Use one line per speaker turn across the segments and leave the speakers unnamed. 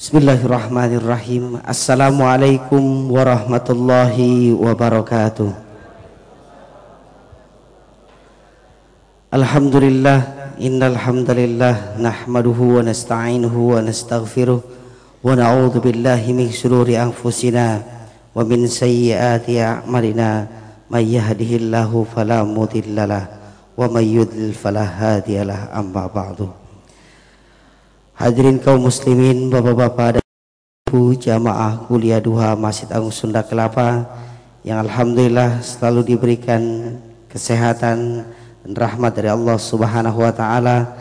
Bismillahirrahmanirrahim. Assalamualaikum warahmatullahi wabarakatuh. Alhamdulillah Innal hamdalillah nahmaduhu wa nasta'inuhu wa nastaghfiruh wa na'udzu billahi min shururi anfusina wa min sayyiati a'malina. May yahdihillahu fala mudhillalah wa may yudlil fala hadiyalah amma ba'du Hadirin kaum muslimin, bapak-bapak dan ibu jamaah kuliah duha Masjid Agung Sunda Kelapa yang alhamdulillah selalu diberikan kesehatan dan rahmat dari Allah Subhanahu wa taala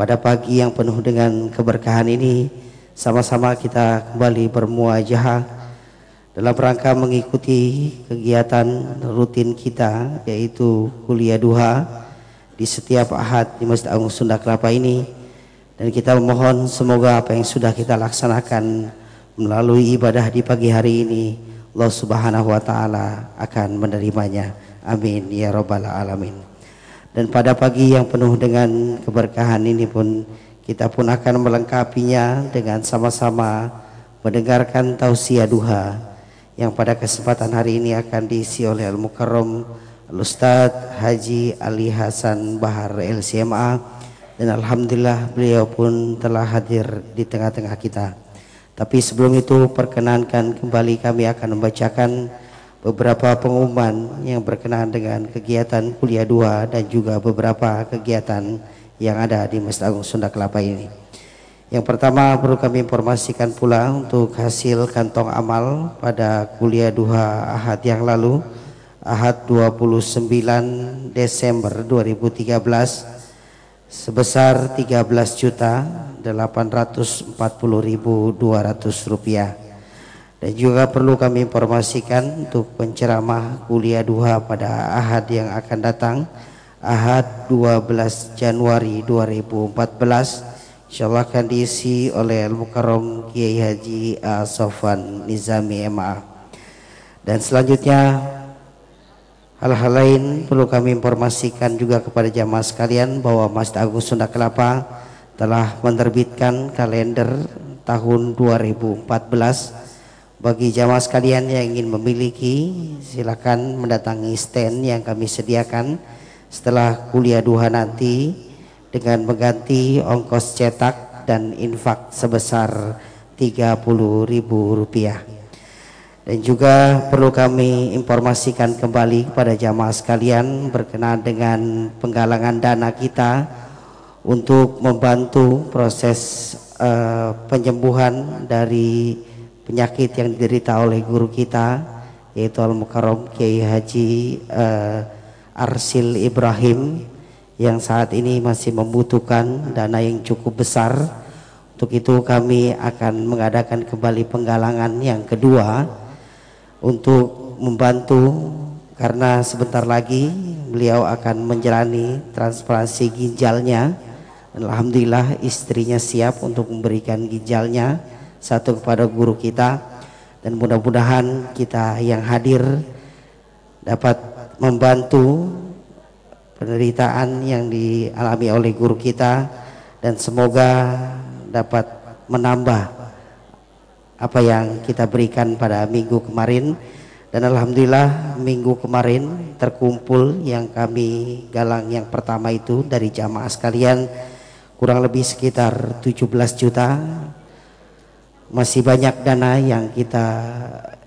pada pagi yang penuh dengan keberkahan ini. Sama-sama kita kembali bermuajah dalam rangka mengikuti kegiatan rutin kita yaitu kuliah duha di setiap ahad di Masjid Agung Sunda Kelapa ini dan kita memohon semoga apa yang sudah kita laksanakan melalui ibadah di pagi hari ini Allah Subhanahu wa taala akan menerimanya. Amin ya rabbal alamin. Dan pada pagi yang penuh dengan keberkahan ini pun kita pun akan melengkapinya dengan sama-sama mendengarkan tausiah duha yang pada kesempatan hari ini akan diisi oleh Al-Mukarram Al-Ustadz Haji Ali Hasan Bahar LCMA dan alhamdulillah beliau pun telah hadir di tengah-tengah kita. Tapi sebelum itu perkenankan kembali kami akan membacakan beberapa pengumuman yang berkenaan dengan kegiatan kuliah dua dan juga beberapa kegiatan yang ada di Masjid Agung Sunda Kelapa ini. Yang pertama perlu kami informasikan pula untuk hasil kantong amal pada kuliah duha Ahad yang lalu Ahad 29 Desember 2013 sebesar 13 juta 840.200 rupiah dan juga perlu kami informasikan untuk penceramah kuliah duha pada Ahad yang akan datang Ahad 12 Januari 2014 insyaallah akan diisi oleh Al-Mukarram Kiai Haji A. Sofan Nizami MA dan selanjutnya Hal-hal lain perlu kami informasikan juga kepada jamaah sekalian bahwa Masjid Agung Sunda Kelapa telah menerbitkan kalender tahun 2014 bagi jamaah sekalian yang ingin memiliki silakan mendatangi stand yang kami sediakan setelah kuliah duha nanti dengan mengganti ongkos cetak dan infak sebesar Rp30.000 dan juga perlu kami informasikan kembali kepada jamaah sekalian berkenaan dengan penggalangan dana kita untuk membantu proses uh, penyembuhan dari penyakit yang diderita oleh guru kita yaitu Al Mukarram Kiai Haji uh, Arsil Ibrahim yang saat ini masih membutuhkan dana yang cukup besar. Untuk itu kami akan mengadakan kembali penggalangan yang kedua untuk membantu karena sebentar lagi beliau akan menjalani transplantasi ginjalnya. Alhamdulillah istrinya siap untuk memberikan ginjalnya satu kepada guru kita. Dan mudah-mudahan kita yang hadir dapat membantu penderitaan yang dialami oleh guru kita. Dan semoga dapat menambah apa yang kita berikan pada minggu kemarin. Dan alhamdulillah minggu kemarin terkumpul yang kami galang yang pertama itu dari jamaah sekalian kurang lebih sekitar 17 juta. Masih banyak dana yang kita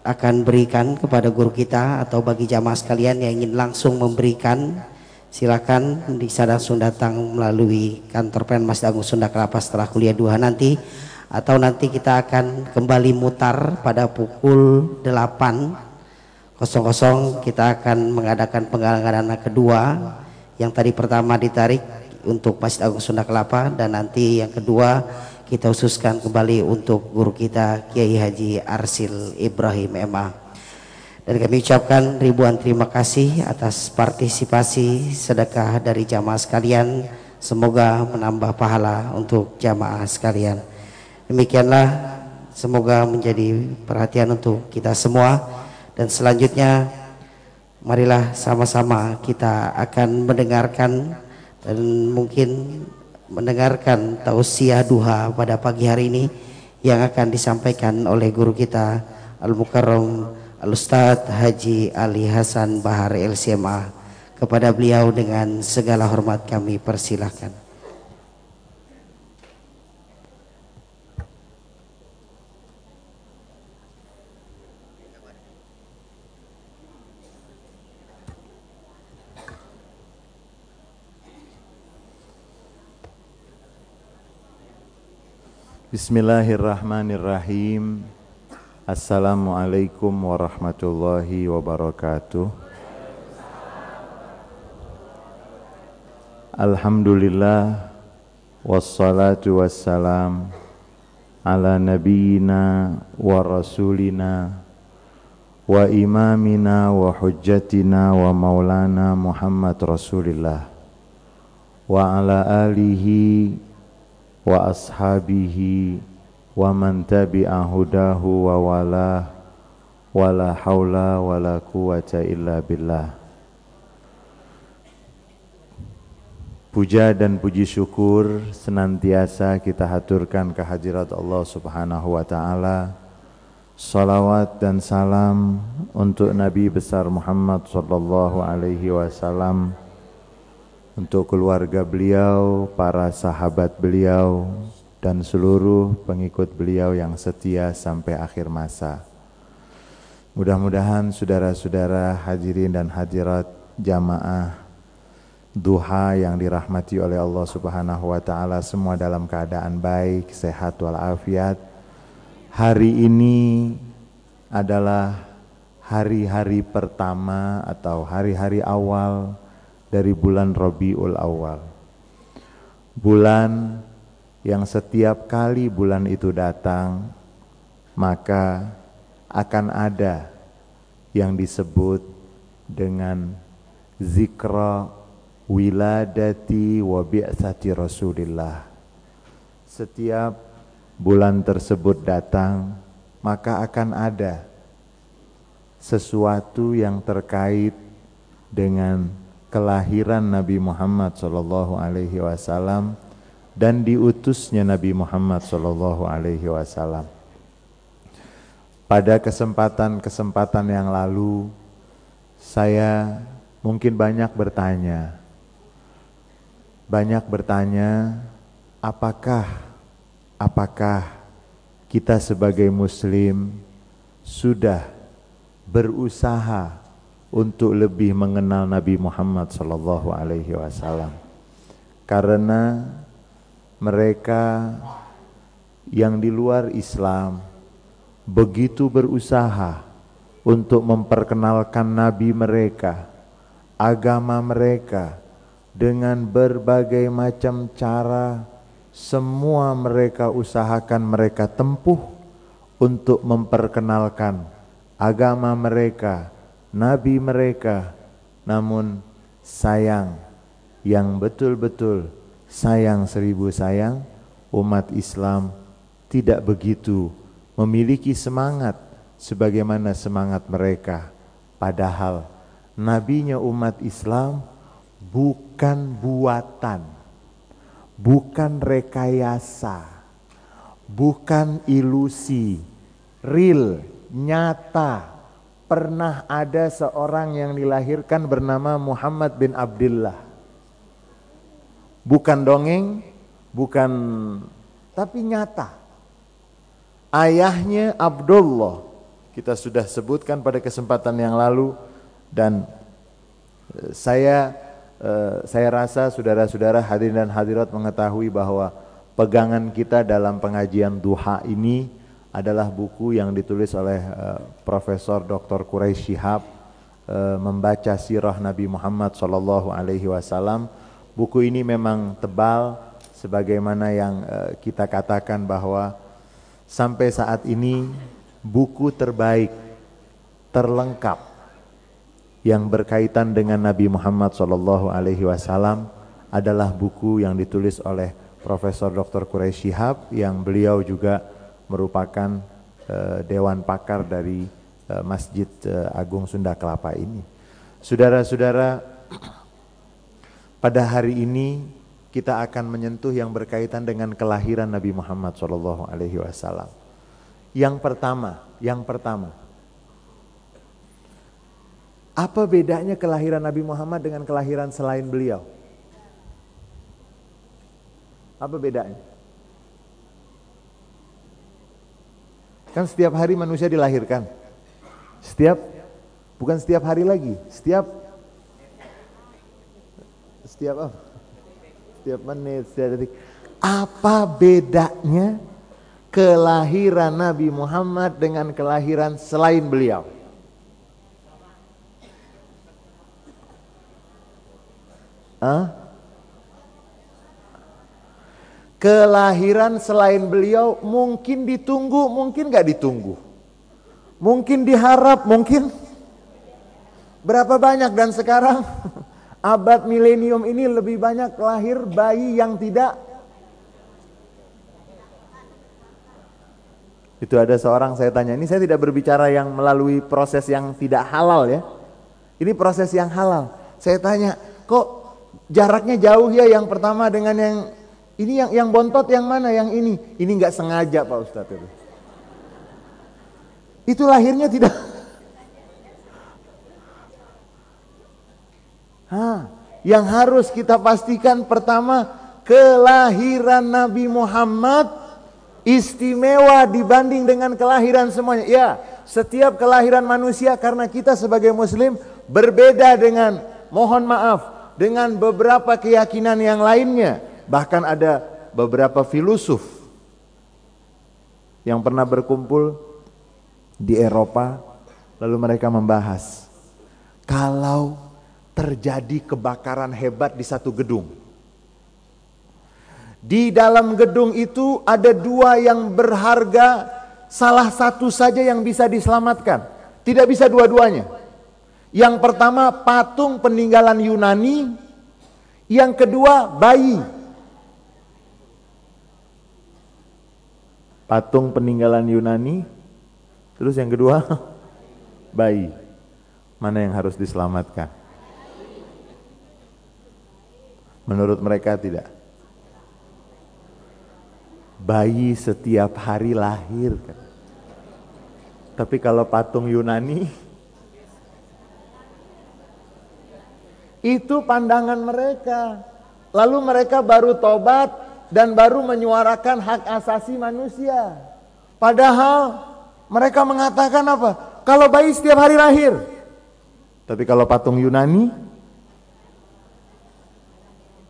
akan berikan kepada guru kita atau bagi jamaah sekalian yang ingin langsung memberikan silakan bisa langsung datang melalui kantor pen Masjid Agung Sunda Kelapa setelah kuliah dua nanti atau nanti kita akan kembali mutar pada pukul 8 kosong kita akan mengadakan penggalangan dana kedua. Yang tadi pertama ditarik untuk Masjid Agung Sunda Kelapa dan nanti yang kedua kita khususkan kembali untuk guru kita Kiai Haji Arsil Ibrahim Ema dan kami ucapkan ribuan terima kasih atas partisipasi sedekah dari jamaah sekalian. Semoga menambah pahala untuk jamaah sekalian Demikianlah semoga menjadi perhatian untuk kita semua dan selanjutnya marilah sama-sama kita akan mendengarkan dan mungkin mendengarkan tausiah duha pada pagi hari ini yang akan disampaikan oleh guru kita Al-Mukarram Al-Ustadz Haji Ali Hasan Bahar LCMA kepada beliau dengan segala hormat kami persilahkan.
Bismillahirrahmanirrahim. Assalamualaikum warahmatullahi wabarakatuh. Alhamdulillah Wassalatu wassalam Ala nabiyina wa rasulina Wa imamina wa hujjatina wa maulana Muhammad Rasulillah Wa ala alihi wa ashabihi wa man tabi'a hudahu wa wala wala haula wala quwata illa billah Puja dan puji syukur senantiasa kita haturkan kehadirat Allah Subhanahu wa taala. Salawat dan salam untuk Nabi besar Muhammad sallallahu alaihi wasallam untuk keluarga beliau, para sahabat beliau, dan seluruh pengikut beliau yang setia sampai akhir masa. Mudah-mudahan saudara-saudara hadirin dan hadirat jamaah duha yang dirahmati oleh Allah Subhanahu wa taala semua dalam keadaan baik, sehat walafiat. Hari ini adalah hari-hari pertama atau hari-hari awal dari bulan Rabiul Awal. Bulan yang setiap kali bulan itu datang, maka akan ada yang disebut dengan zikra wiladati wa bi'sati Rasulillah. Setiap bulan tersebut datang, maka akan ada sesuatu yang terkait dengan kelahiran Nabi Muhammad sallallahu alaihi wasallam dan diutusnya Nabi Muhammad sallallahu alaihi wasallam. Pada kesempatan-kesempatan yang lalu saya mungkin banyak bertanya banyak bertanya apakah apakah kita sebagai muslim sudah berusaha untuk lebih mengenal Nabi Muhammad sallallahu alaihi wasallam. Karena mereka yang di luar Islam begitu berusaha untuk memperkenalkan nabi mereka, agama mereka dengan berbagai macam cara semua mereka usahakan mereka tempuh untuk memperkenalkan agama mereka nabi mereka, namun sayang yang betul-betul sayang seribu sayang, umat Islam tidak begitu memiliki semangat sebagaimana semangat mereka. Padahal nabinya umat Islam bukan buatan, bukan rekayasa, bukan ilusi, real, nyata, pernah ada seorang yang dilahirkan bernama Muhammad bin Abdullah. Bukan dongeng, bukan tapi nyata. Ayahnya Abdullah. Kita sudah sebutkan pada kesempatan yang lalu dan eh, saya eh, saya rasa saudara-saudara hadirin dan hadirat mengetahui bahwa pegangan kita dalam pengajian duha ini adalah buku yang ditulis oleh uh, Profesor Dr. Quraisy Shihab uh, membaca sirah Nabi Muhammad sallallahu alaihi wasallam. Buku ini memang tebal sebagaimana yang uh, kita katakan bahwa sampai saat ini buku terbaik terlengkap yang berkaitan dengan Nabi Muhammad sallallahu alaihi wasallam adalah buku yang ditulis oleh Profesor Dr. Quraisy Shihab yang beliau juga merupakan uh, dewan pakar dari uh, Masjid uh, Agung Sunda Kelapa ini. Saudara-saudara, pada hari ini kita akan menyentuh yang berkaitan dengan kelahiran Nabi Muhammad SAW. Alaihi Wasallam. Yang pertama, yang pertama, apa bedanya kelahiran Nabi Muhammad dengan kelahiran selain beliau? Apa bedanya? Kan setiap hari manusia dilahirkan. Setiap bukan setiap hari lagi, setiap setiap apa? Setiap menit, setiap detik. Apa bedanya kelahiran Nabi Muhammad dengan kelahiran selain beliau? Hah? Kelahiran selain beliau mungkin ditunggu, mungkin gak ditunggu. Mungkin diharap, mungkin berapa banyak dan sekarang abad milenium ini lebih banyak lahir bayi yang tidak Itu ada seorang saya tanya, ini saya tidak berbicara yang melalui proses yang tidak halal ya. Ini proses yang halal. Saya tanya, kok jaraknya jauh ya yang pertama dengan yang ini yang yang bontot yang mana? Yang ini. Ini nggak sengaja pak ustadz itu. Itu lahirnya tidak. Hah, yang harus kita pastikan pertama kelahiran Nabi Muhammad istimewa dibanding dengan kelahiran semuanya. Ya, setiap kelahiran manusia karena kita sebagai muslim berbeda dengan mohon maaf dengan beberapa keyakinan yang lainnya. Bahkan ada beberapa filosof yang pernah berkumpul di Eropa lalu mereka membahas kalau terjadi kebakaran hebat di satu gedung. Di dalam gedung itu ada dua yang berharga, salah satu saja yang bisa diselamatkan. Tidak bisa dua-duanya. Yang pertama patung peninggalan Yunani, yang kedua bayi. Patung peninggalan Yunani, terus yang kedua bayi. Mana yang harus diselamatkan? Menurut mereka tidak. Bayi setiap hari lahir kan. Tapi kalau patung Yunani Itu pandangan mereka. Lalu mereka baru tobat dan baru menyuarakan hak asasi manusia. Padahal mereka mengatakan apa? Kalau bayi setiap hari lahir. Tapi kalau patung Yunani,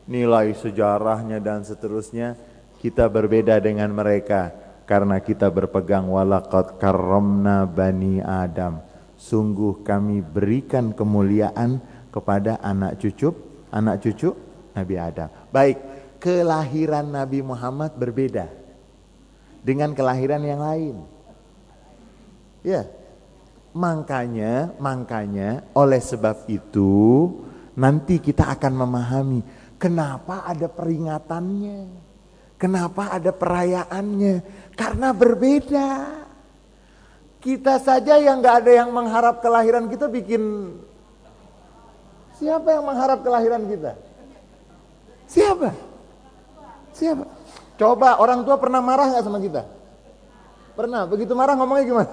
nilai sejarahnya dan seterusnya, kita berbeda dengan mereka. Karena kita berpegang walakot karomna bani Adam. Sungguh kami berikan kemuliaan kepada anak cucu anak cucu Nabi Adam. Baik, kelahiran Nabi Muhammad berbeda dengan kelahiran yang lain. Ya. Makanya, makanya oleh sebab itu nanti kita akan memahami kenapa ada peringatannya. Kenapa ada perayaannya? Karena berbeda. Kita saja yang nggak ada yang mengharap kelahiran kita bikin Siapa yang mengharap kelahiran kita? Siapa? Siapa? Coba orang tua pernah marah nggak sama kita? Pernah. Begitu marah ngomongnya gimana?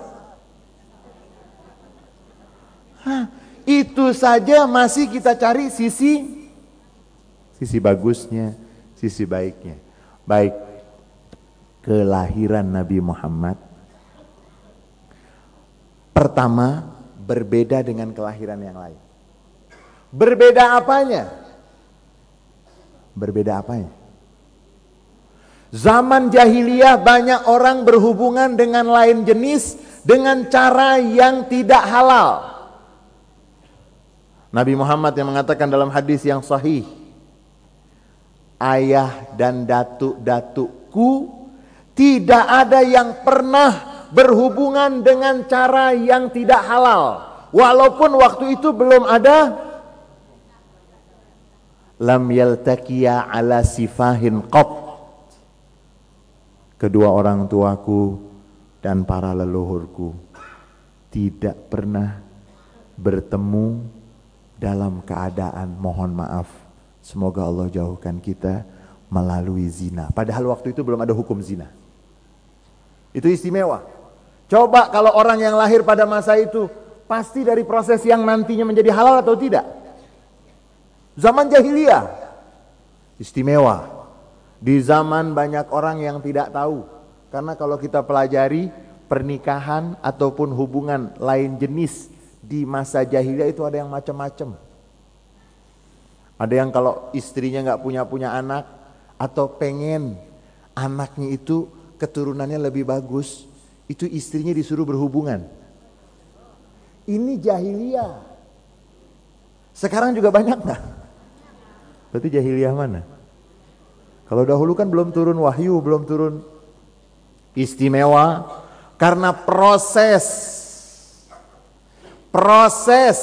Hah, itu saja masih kita cari sisi sisi bagusnya, sisi baiknya. Baik kelahiran Nabi Muhammad pertama berbeda dengan kelahiran yang lain. Berbeda apanya? Berbeda apanya? Zaman jahiliyah banyak orang berhubungan dengan lain jenis dengan cara yang tidak halal. Nabi Muhammad yang mengatakan dalam hadis yang sahih, ayah dan datuk-datukku tidak ada yang pernah berhubungan dengan cara yang tidak halal. Walaupun waktu itu belum ada lam yaltaqiya ala sifahin qat kedua orang tuaku dan para leluhurku tidak pernah bertemu dalam keadaan mohon maaf semoga Allah jauhkan kita melalui zina. Padahal waktu itu belum ada hukum zina. Itu istimewa. Coba kalau orang yang lahir pada masa itu pasti dari proses yang nantinya menjadi halal atau tidak. Zaman jahiliyah istimewa. Di zaman banyak orang yang tidak tahu. Karena kalau kita pelajari pernikahan ataupun hubungan lain jenis di masa jahiliyah itu ada yang macam-macam. Ada yang kalau istrinya nggak punya punya anak atau pengen anaknya itu keturunannya lebih bagus, itu istrinya disuruh berhubungan. Ini jahiliyah. Sekarang juga banyak nggak? Berarti jahiliyah mana? Kalau dahulu kan belum turun wahyu, belum turun istimewa, karena proses proses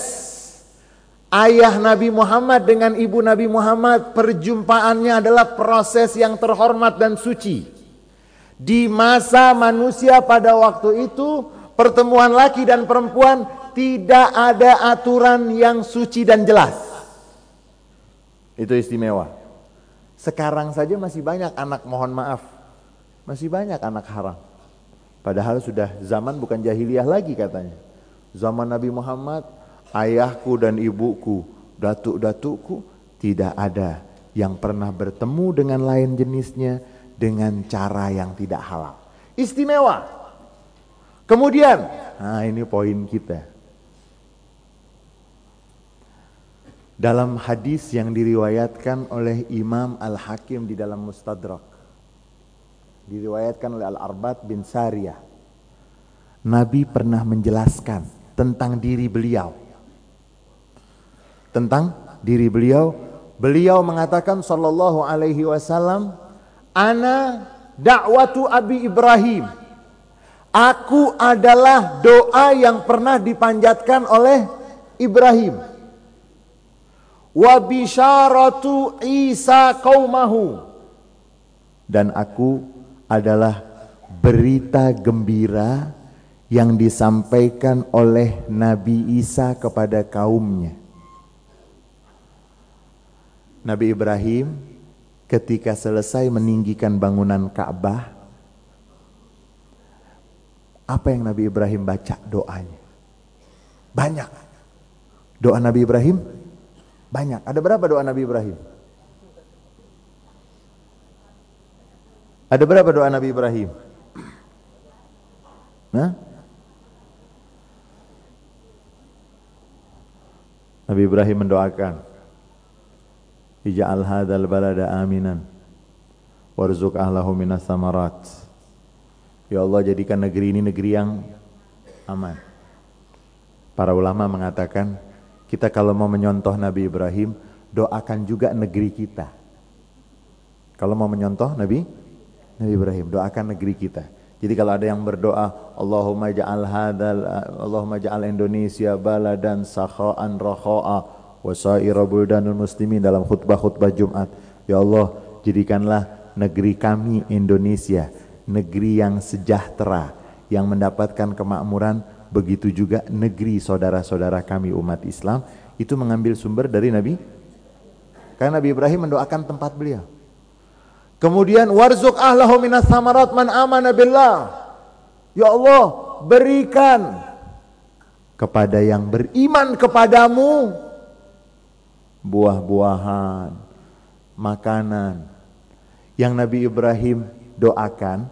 ayah Nabi Muhammad dengan ibu Nabi Muhammad perjumpaannya adalah proses yang terhormat dan suci. Di masa manusia pada waktu itu pertemuan laki dan perempuan tidak ada aturan yang suci dan jelas. Itu istimewa. Sekarang saja masih banyak anak mohon maaf. Masih banyak anak haram. Padahal sudah zaman bukan jahiliyah lagi katanya. Zaman Nabi Muhammad, ayahku dan ibuku, datuk-datukku tidak ada yang pernah bertemu dengan lain jenisnya dengan cara yang tidak halal. Istimewa. Kemudian, nah ini poin kita. Dalam hadis yang diriwayatkan oleh Imam Al-Hakim di dalam Mustadrak diriwayatkan oleh Al-Arbat bin Sariyah. Nabi pernah menjelaskan tentang diri beliau. Tentang diri beliau, beliau mengatakan sallallahu alaihi wasallam, "Ana dakwatu Abi Ibrahim." Aku adalah doa yang pernah dipanjatkan oleh Ibrahim. Wa bisyaratu Isa qaumahu. Dan aku adalah berita gembira yang disampaikan oleh Nabi Isa kepada kaumnya. Nabi Ibrahim ketika selesai meninggikan bangunan Ka'bah, apa yang Nabi Ibrahim baca doanya? Banyak. Doa Nabi Ibrahim banyak. Ada berapa doa Nabi Ibrahim? Ada berapa doa Nabi Ibrahim? Nah? Nabi Ibrahim mendoakan Ija'al hadal balada aminan Warzuk ahlahu minas samarat Ya Allah jadikan negeri ini negeri yang aman Para ulama mengatakan Kita kalau mau menyontoh Nabi Ibrahim Doakan juga negeri kita Kalau mau menyontoh Nabi Nabi Ibrahim, doakan negeri kita. Jadi kalau ada yang berdoa, Allahumma ja'al hadal, Allahumma ja'al Indonesia baladan sakha'an rakha'a wa sa'ira buldanul muslimin dalam khutbah-khutbah Jumat. Ya Allah, jadikanlah negeri kami Indonesia, negeri yang sejahtera, yang mendapatkan kemakmuran, begitu juga negeri saudara-saudara kami umat Islam, itu mengambil sumber dari Nabi. Karena Nabi Ibrahim mendoakan tempat beliau. Kemudian warzuk ahlahu minas samarat man amana billah. Ya Allah, berikan kepada yang beriman kepadamu buah-buahan, makanan yang Nabi Ibrahim doakan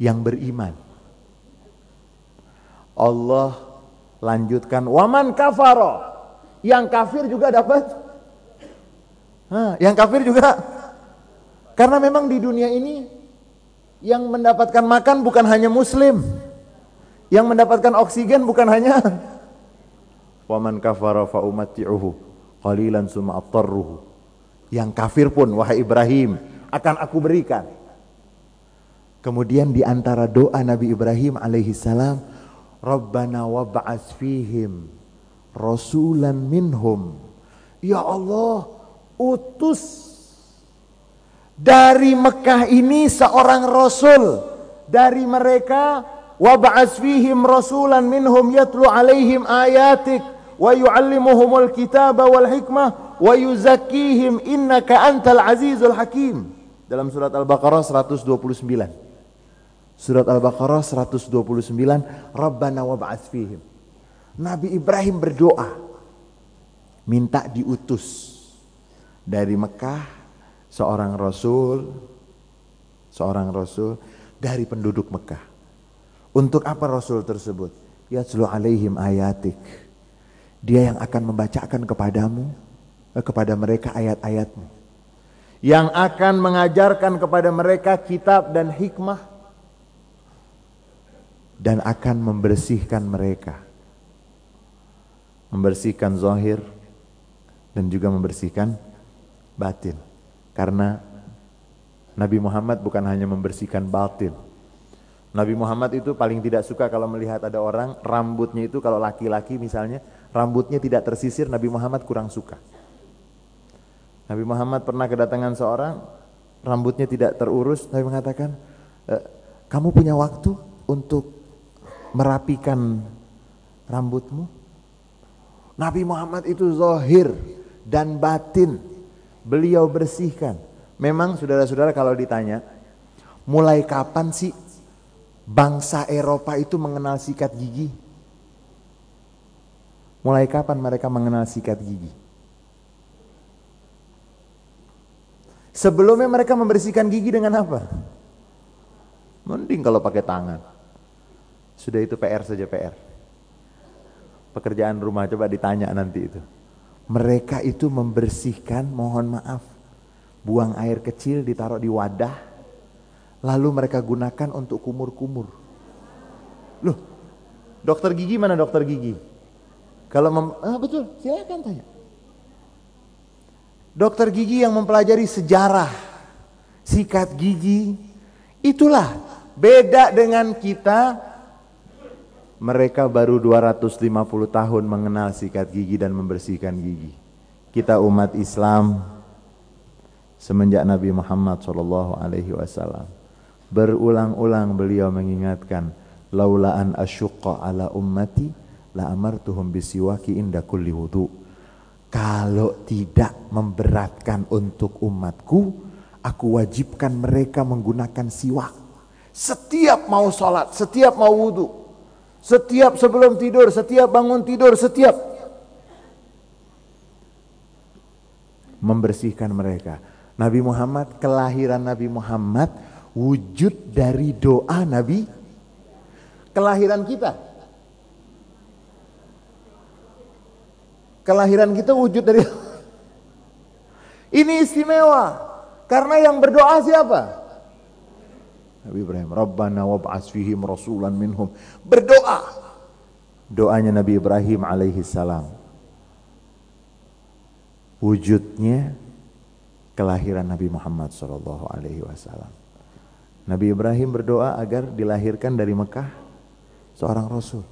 yang beriman. Allah lanjutkan waman kafaro. Yang kafir juga dapat. Hah, yang kafir juga karena memang di dunia ini yang mendapatkan makan bukan hanya muslim. Yang mendapatkan oksigen bukan hanya waman kafara fa umatti'uhu qalilan summa attarruhu. Yang kafir pun wahai Ibrahim akan aku berikan. Kemudian di antara doa Nabi Ibrahim alaihi salam, Rabbana wab'ats fihim rasulan minhum. Ya Allah, utus dari Mekah ini seorang rasul dari mereka wa ba'ats fihim rasulan minhum yatlu alaihim ayatik wa yuallimuhumul kitaba wal hikmah wa yuzakkihim innaka antal azizul hakim dalam surat Al-Baqarah 129. Surat Al-Baqarah 129, Rabbana wab'ats fihim. Nabi Ibrahim berdoa minta diutus dari Mekah seorang rasul seorang rasul dari penduduk Mekah. Untuk apa rasul tersebut? Yatslu alaihim ayatik. Dia yang akan membacakan kepadamu eh, kepada mereka ayat-ayatmu. Yang akan mengajarkan kepada mereka kitab dan hikmah dan akan membersihkan mereka. Membersihkan zahir dan juga membersihkan batin. Karena Nabi Muhammad bukan hanya membersihkan batin. Nabi Muhammad itu paling tidak suka kalau melihat ada orang rambutnya itu kalau laki-laki misalnya rambutnya tidak tersisir Nabi Muhammad kurang suka. Nabi Muhammad pernah kedatangan seorang rambutnya tidak terurus Nabi mengatakan e, kamu punya waktu untuk merapikan rambutmu? Nabi Muhammad itu zahir dan batin beliau bersihkan. Memang saudara-saudara kalau ditanya, mulai kapan sih bangsa Eropa itu mengenal sikat gigi? Mulai kapan mereka mengenal sikat gigi? Sebelumnya mereka membersihkan gigi dengan apa? Mending kalau pakai tangan. Sudah itu PR saja PR. Pekerjaan rumah coba ditanya nanti itu. Mereka itu membersihkan, mohon maaf, buang air kecil ditaruh di wadah, lalu mereka gunakan untuk kumur-kumur. Loh, dokter gigi mana dokter gigi? Kalau mem ah, betul, silakan tanya. Dokter gigi yang mempelajari sejarah sikat gigi, itulah beda dengan kita mereka baru 250 tahun mengenal sikat gigi dan membersihkan gigi. Kita umat Islam semenjak Nabi Muhammad Shallallahu Alaihi Wasallam. Berulang-ulang beliau mengingatkan, laula an asyqa ala ummati la amartuhum bisiwaki inda kulli wudu. Kalau tidak memberatkan untuk umatku, aku wajibkan mereka menggunakan siwak. Setiap mau sholat, setiap mau wudhu, setiap sebelum tidur, setiap bangun tidur, setiap membersihkan mereka. Nabi Muhammad, kelahiran Nabi Muhammad wujud dari doa Nabi kelahiran kita. Kelahiran kita wujud dari Ini istimewa karena yang berdoa siapa? Nabi Ibrahim, Rabbana wab'as fihim rasulan minhum. Berdoa. Doanya Nabi Ibrahim alaihi salam. Wujudnya kelahiran Nabi Muhammad Shallallahu Alaihi Wasallam. Nabi Ibrahim berdoa agar dilahirkan dari Mekah seorang Rasul.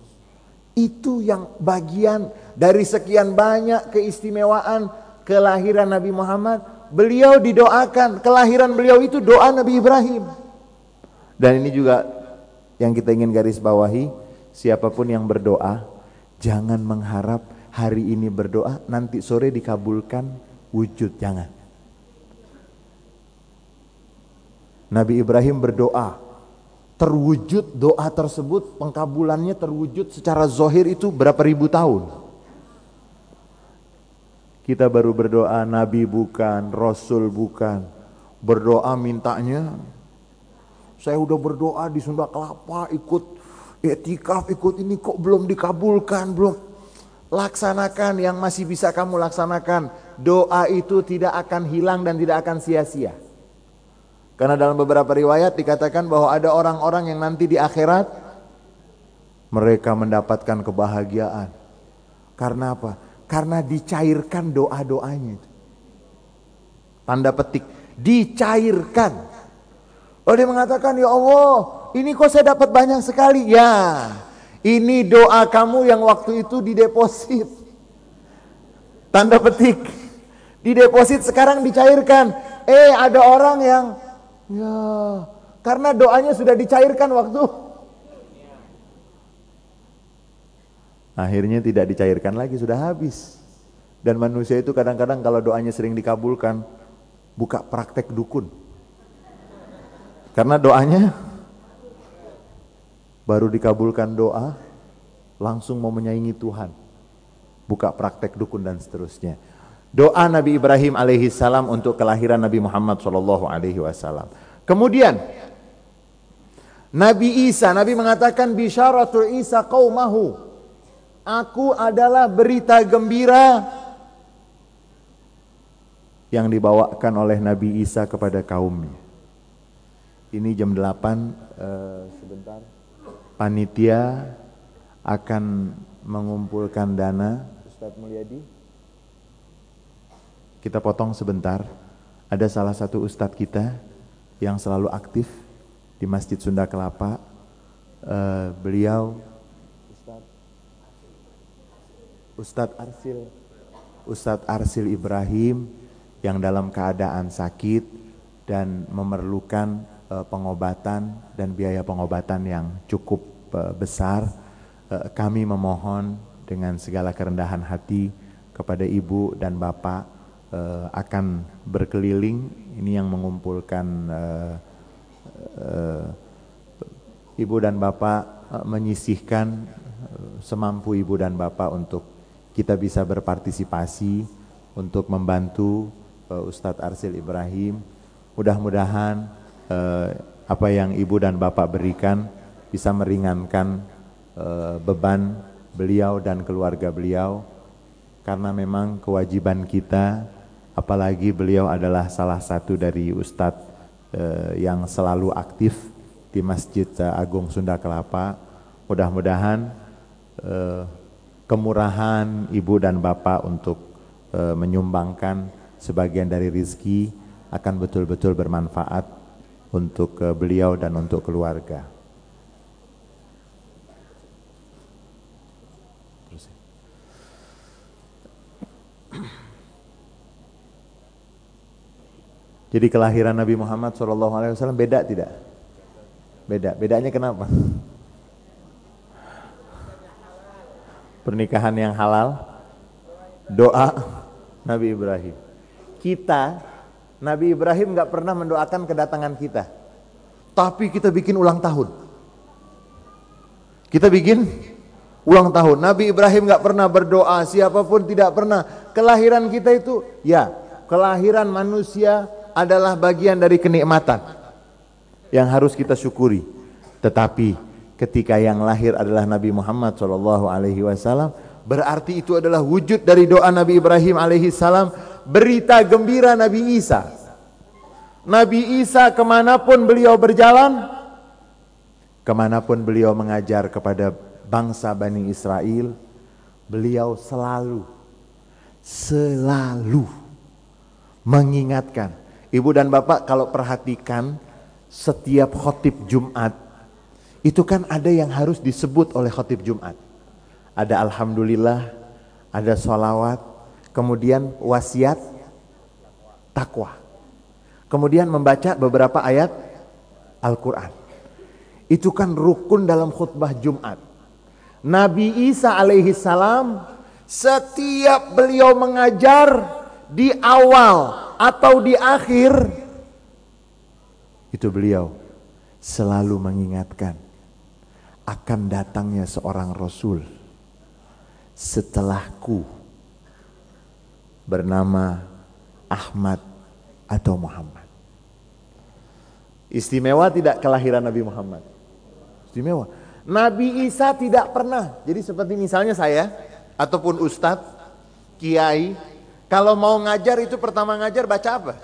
Itu yang bagian dari sekian banyak keistimewaan kelahiran Nabi Muhammad. Beliau didoakan, kelahiran beliau itu doa Nabi Ibrahim. Dan ini juga yang kita ingin garis bawahi, siapa pun yang berdoa, jangan mengharap hari ini berdoa, nanti sore dikabulkan wujud, jangan. Nabi Ibrahim berdoa. Terwujud doa tersebut, pengkabulannya terwujud secara zohir itu berapa ribu tahun. Kita baru berdoa, Nabi bukan, Rasul bukan. Berdoa mintanya, saya udah berdoa di Sunda Kelapa, ikut etikaf, ikut ini kok belum dikabulkan, belum. Laksanakan yang masih bisa kamu laksanakan. Doa itu tidak akan hilang dan tidak akan sia-sia. Karena dalam beberapa riwayat dikatakan bahwa ada orang-orang yang nanti di akhirat mereka mendapatkan kebahagiaan. Karena apa? Karena dicairkan doa-doanya. Tanda petik, dicairkan. Oh dia mengatakan, ya Allah, ini kok saya dapat banyak sekali. Ya, ini doa kamu yang waktu itu dideposit. Tanda petik, dideposit sekarang dicairkan. Eh ada orang yang Ya, karena doanya sudah dicairkan waktu. Akhirnya tidak dicairkan lagi, sudah habis. Dan manusia itu kadang-kadang kalau doanya sering dikabulkan, buka praktek dukun. Karena doanya baru dikabulkan doa, langsung mau menyaingi Tuhan. Buka praktek dukun dan seterusnya. Doa Nabi Ibrahim alaihi salam untuk kelahiran Nabi Muhammad sallallahu alaihi wasallam. Kemudian Nabi Isa, Nabi mengatakan bisyaratul Isa qaumahu. Aku adalah berita gembira yang dibawakan oleh Nabi Isa kepada kaumnya. Ini jam 8 uh, eh, sebentar. Panitia akan mengumpulkan dana. Ustadz Mulyadi. Kita potong sebentar. Ada salah satu ustadz kita yang selalu aktif di Masjid Sunda Kelapa. Uh, beliau Ustadz Arsil Ustadz Arsil Ibrahim yang dalam keadaan sakit dan memerlukan pengobatan dan biaya pengobatan yang cukup uh, besar uh, kami memohon dengan segala kerendahan hati kepada ibu dan bapak akan berkeliling ini yang mengumpulkan ibu dan bapak menyisihkan semampu ibu dan bapak untuk kita bisa berpartisipasi untuk membantu Ustadz Arsil Ibrahim. Mudah-mudahan uh, apa yang ibu dan bapak berikan bisa meringankan uh, beban beliau dan keluarga beliau karena memang kewajiban kita apalagi beliau adalah salah satu dari ustadz uh, yang selalu aktif di Masjid Agung Sunda Kelapa. Mudah-mudahan kemurahan ibu dan bapak untuk menyumbangkan sebagian dari rizki akan betul-betul bermanfaat untuk e, beliau dan untuk keluarga. Jadi kelahiran Nabi Muhammad SAW beda tidak? Beda. Bedanya kenapa? pernikahan yang halal, doa Nabi Ibrahim. Kita, Nabi Ibrahim nggak pernah mendoakan kedatangan kita, tapi kita bikin ulang tahun. Kita bikin ulang tahun. Nabi Ibrahim nggak pernah berdoa, siapa pun tidak pernah. Kelahiran kita itu, ya, kelahiran manusia adalah bagian dari kenikmatan yang harus kita syukuri. Tetapi ketika yang lahir adalah Nabi Muhammad Wasallam berarti itu adalah wujud dari doa Nabi Ibrahim alaihi salam berita gembira Nabi Isa Nabi Isa ke mana pun beliau berjalan ke mana pun beliau mengajar kepada bangsa Bani Israel beliau selalu selalu mengingatkan ibu dan bapak kalau perhatikan setiap khotib Jumat itu kan ada yang harus disebut oleh khotib Jumat. Ada Alhamdulillah, ada sholawat, kemudian wasiat, takwa. Kemudian membaca beberapa ayat Al-Quran. Itu kan rukun dalam khutbah Jumat. Nabi Isa alaihi salam setiap beliau mengajar di awal atau di akhir itu beliau selalu mengingatkan akan datangnya seorang rasul setelahku bernama Ahmad atau Muhammad. Istimewa tidak kelahiran Nabi Muhammad? Istimewa. Nabi Isa tidak pernah. Jadi seperti misalnya saya ataupun ustadz, kiai, kalau mau ngajar itu pertama ngajar baca apa?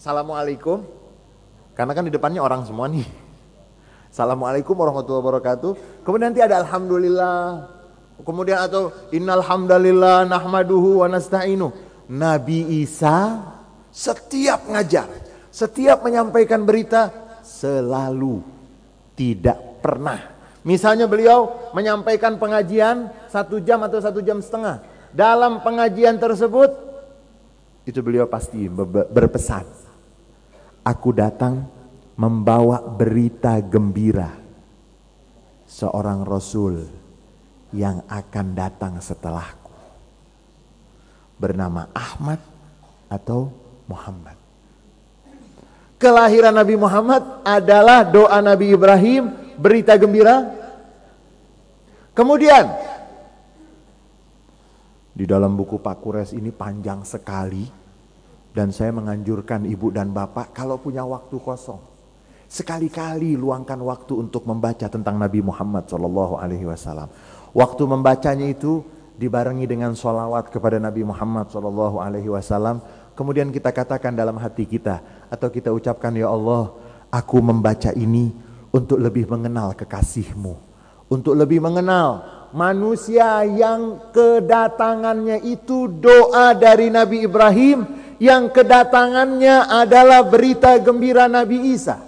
Assalamualaikum. Karena kan di depannya orang semua nih. Assalamualaikum warahmatullahi wabarakatuh. Kemudian nanti ada alhamdulillah. Kemudian atau innal hamdalillah nahmaduhu wa nasta'inu. Nabi Isa setiap ngajar, setiap menyampaikan berita selalu tidak pernah. Misalnya beliau menyampaikan pengajian satu jam atau satu jam setengah. Dalam pengajian tersebut itu beliau pasti berpesan. Aku datang membawa berita gembira seorang rasul yang akan datang setelahku bernama Ahmad atau Muhammad. kelahiran Nabi Muhammad adalah doa Nabi Ibrahim, berita gembira. Kemudian di dalam buku Pak Kures ini panjang sekali dan saya menganjurkan ibu dan bapak kalau punya waktu kosong sekali-kali luangkan waktu untuk membaca tentang Nabi Muhammad Shallallahu Alaihi Wasallam. Waktu membacanya itu dibarengi dengan solawat kepada Nabi Muhammad Shallallahu Alaihi Wasallam. Kemudian kita katakan dalam hati kita atau kita ucapkan ya Allah, aku membaca ini untuk lebih mengenal kekasihmu, untuk lebih mengenal manusia yang kedatangannya itu doa dari Nabi Ibrahim, yang kedatangannya adalah berita gembira Nabi Isa.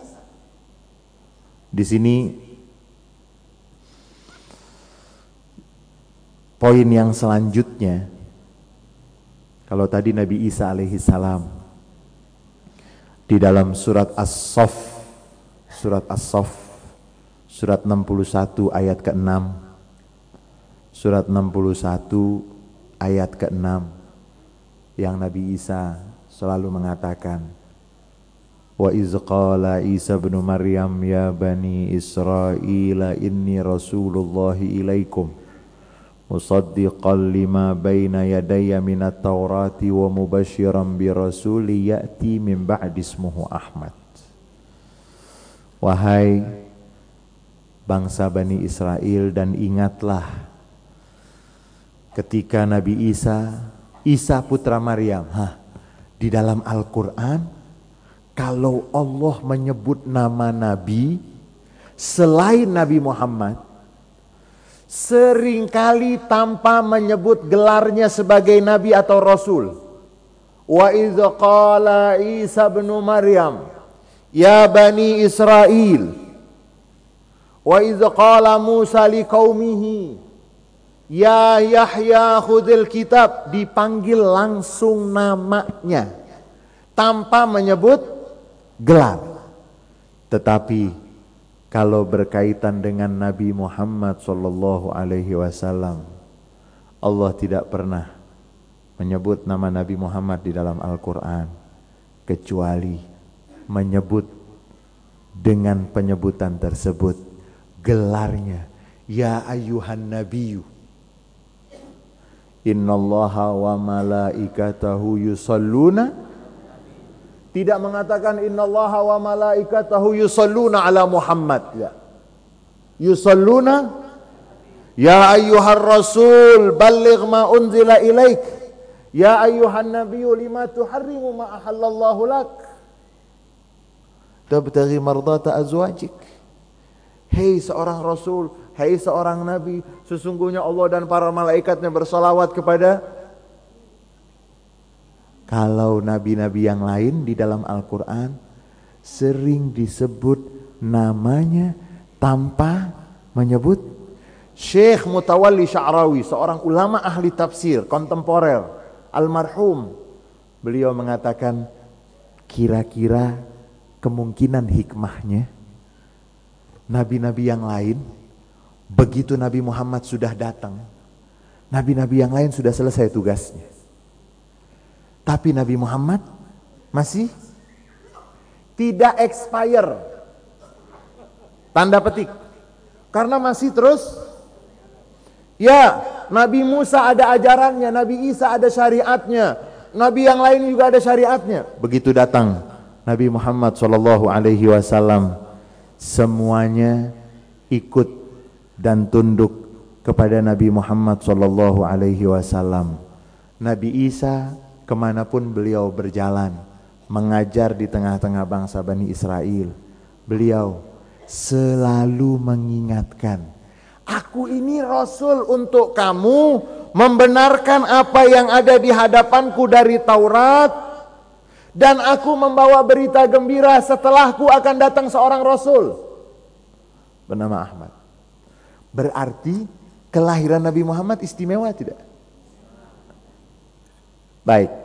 Di sini Poin yang selanjutnya, kalau tadi Nabi Isa alaihi salam di dalam surat As-Saff, surat As-Saff, surat 61 ayat ke-6, surat 61 ayat ke-6, yang Nabi Isa selalu mengatakan, Wa iz qala Isa bin Maryam ya bani Israel inni rasulullahi ilaikum مصدقا لما بين يدي من التوراة ومبشرا برسول يأتي من بعد اسمه أحمد Wahai bangsa Bani Israel dan ingatlah ketika Nabi Isa, Isa putra Maryam, hah, di dalam Al-Quran, kalau Allah menyebut nama Nabi, selain Nabi Muhammad, sering kali tanpa menyebut gelarnya sebagai nabi atau rasul. Wa idza qala Isa bin Maryam ya bani Israel wa idza qala Musa liqaumihi ya Yahya khudil kitab dipanggil langsung namanya tanpa menyebut gelar. Tetapi kalau berkaitan dengan Nabi Muhammad sallallahu alaihi wasallam Allah tidak pernah menyebut nama Nabi Muhammad di dalam Al-Qur'an kecuali menyebut dengan penyebutan tersebut gelarnya ya ayyuhan nabiyyu innallaha wa malaikatahu yusalluna tidak mengatakan innallaha wa malaikatahu yusalluna ala Muhammad. Ya. Yusalluna Ya ayyuhar rasul balligh ma unzila ilaik. Ya ayyuhan nabiyyu lima tuharrimu ma ahallallahu lak. Tabtaghi mardata azwajik. Hei seorang rasul, hei seorang nabi, sesungguhnya Allah dan para malaikatnya bersalawat kepada kalau nabi-nabi yang lain di dalam Al-Quran sering disebut namanya tanpa menyebut Syekh Mutawalli Sya'rawi, seorang ulama ahli tafsir kontemporer, almarhum. Beliau mengatakan kira-kira kemungkinan hikmahnya nabi-nabi yang lain begitu Nabi Muhammad sudah datang, nabi-nabi yang lain sudah selesai tugasnya. Tapi Nabi Muhammad masih tidak expire. Tanda petik. Karena masih terus Ya, Nabi Musa ada ajarannya, Nabi Isa ada syariatnya, Nabi yang lain juga ada syariatnya. Begitu datang Nabi Muhammad Shallallahu Alaihi Wasallam, semuanya ikut dan tunduk kepada Nabi Muhammad Shallallahu Alaihi Wasallam. Nabi Isa ke mana pun beliau berjalan, mengajar di tengah-tengah bangsa Bani Israel, beliau selalu mengingatkan, aku ini Rasul untuk kamu, membenarkan apa yang ada di hadapanku dari Taurat, dan aku membawa berita gembira setelahku akan datang seorang Rasul, bernama Ahmad. Berarti kelahiran Nabi Muhammad istimewa tidak? Baik.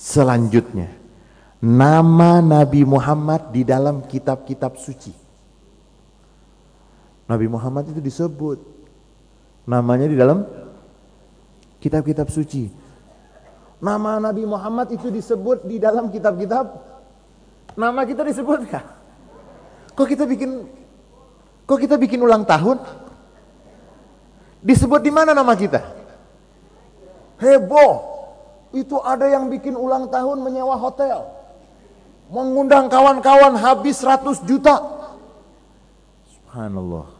Selanjutnya, nama Nabi Muhammad di dalam kitab-kitab suci. Nabi Muhammad itu disebut namanya di dalam kitab-kitab suci. Nama Nabi Muhammad itu disebut di dalam kitab-kitab Nama kita disebut nggak? Kok kita bikin kok kita bikin ulang tahun? Disebut di mana nama kita? Heboh. Itu ada yang bikin ulang tahun menyewa hotel. Mengundang kawan-kawan habis 100 juta. Subhanallah.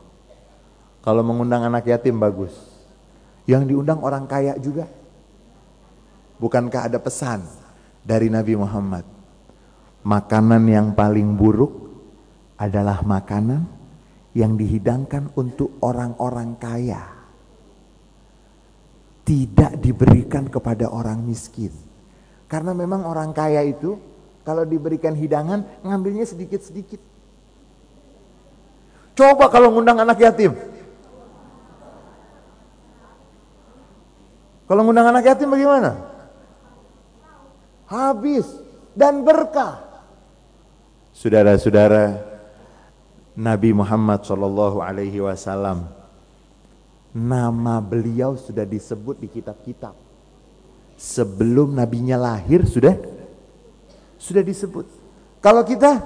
Kalau mengundang anak yatim bagus. Yang diundang orang kaya juga. Bukankah ada pesan dari Nabi Muhammad? Makanan yang paling buruk adalah makanan yang dihidangkan untuk orang-orang kaya. Tidak diberikan kepada orang miskin. Karena memang orang kaya itu kalau diberikan hidangan ngambilnya sedikit-sedikit. Coba kalau ngundang anak yatim. Kalau ngundang anak yatim bagaimana? Habis dan berkah. Saudara-saudara, Nabi Muhammad Shallallahu Alaihi Wasallam, nama beliau sudah disebut di kitab-kitab. Sebelum nabinya lahir sudah sudah disebut. Kalau kita